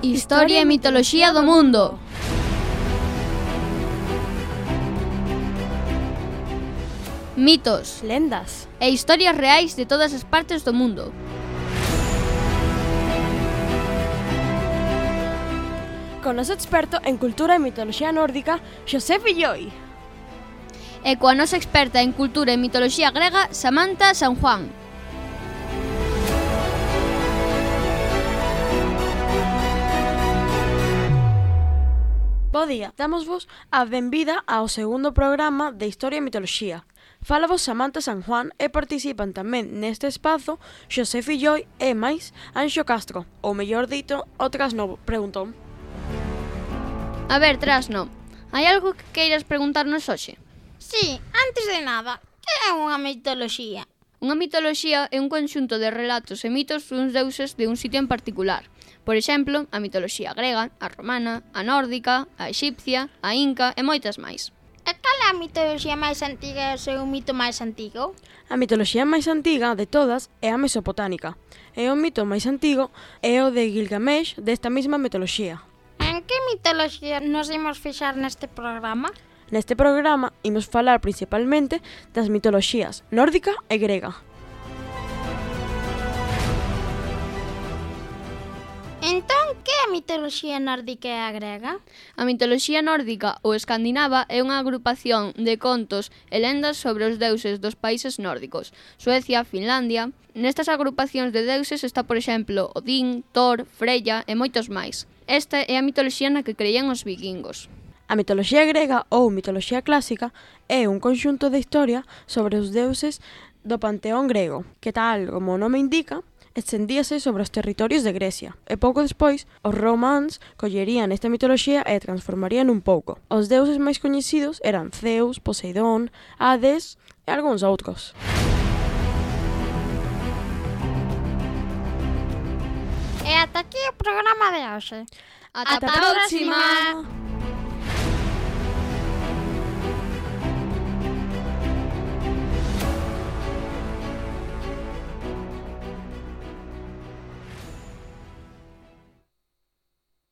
Historia e mitoloxía do mundo. Mitos, lendas e historias reais de todas as partes do mundo. Con noso experto en cultura e mitoloxía nórdica, Xosé Villoi. E coa nosa experta en cultura e mitoloxía grega, Samantha San Juan. Bo día, damosvos a benvida ao segundo programa de Historia e Mitoloxía. Fala vos Samantha San Juan e participan tamén neste espazo Xosé Filloi e máis Anxo Castro, ou mellor dito, o Trasno, preguntón. A ver, Trasno, hai algo que queiras preguntarnos hoxe? Sí, antes de nada, que é unha mitoloxía? Unha mitoloxía é un conxunto de relatos e mitos duns deuses de un sitio en particular. Por exemplo, a mitoloxía grega, a romana, a nórdica, a egipcia, a inca e moitas máis. E cal é a mitoloxía máis antiga e o seu mito máis antigo? A mitoloxía máis antiga de todas é a mesopotánica. E o mito máis antigo é o de Gilgamesh desta mesma mitoloxía. En que mitoloxía nos imos fixar neste programa? Neste programa imos falar principalmente das mitoloxías nórdica e grega. Entón, que é a mitoloxía nórdica e a grega? A mitoloxía nórdica ou escandinava é unha agrupación de contos e lendas sobre os deuses dos países nórdicos, Suecia, Finlandia... Nestas agrupacións de deuses está, por exemplo, Odín, Thor, Freya e moitos máis. Esta é a mitoloxía na que creían os vikingos. A mitoloxía grega ou mitoloxía clásica é un conxunto de historia sobre os deuses do panteón grego, que tal como o nome indica, extendíase sobre os territorios de Grecia, e pouco despois os romanos collerían esta mitoloxía e a transformarían un pouco. Os deuses máis coñecidos eran Zeus, Poseidón, Hades e algúns outros. E ata aquí o programa de hoxe. Ata, ata a próxima! próxima.